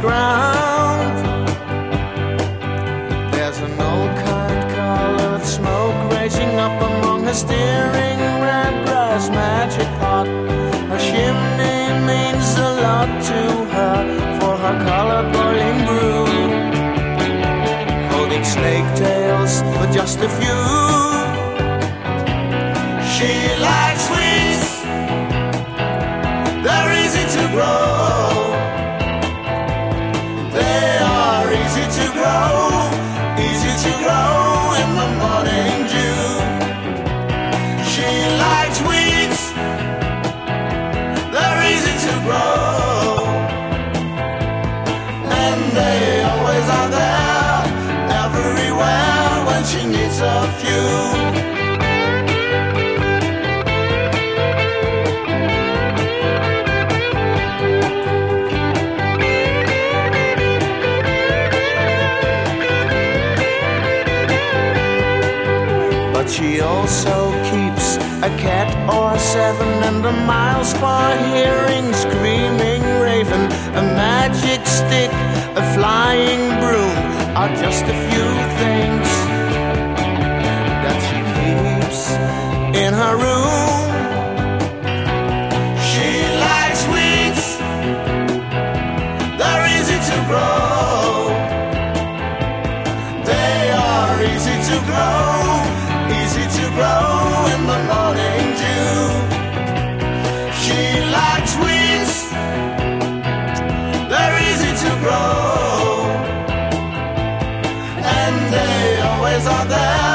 ground. There's an old kind colored smoke raising up among her steering red brass magic pot. Her chimney means a lot to her for her colored boiling brew. Holding snake tails, but just a few. She also keeps a cat or seven and a miles hearing screaming raven. A magic stick, a flying broom are just a few in her room. She likes weeds. they're easy to grow. They are easy to grow, easy to grow in the morning dew. She likes weeds. they're easy to grow, and they always are there.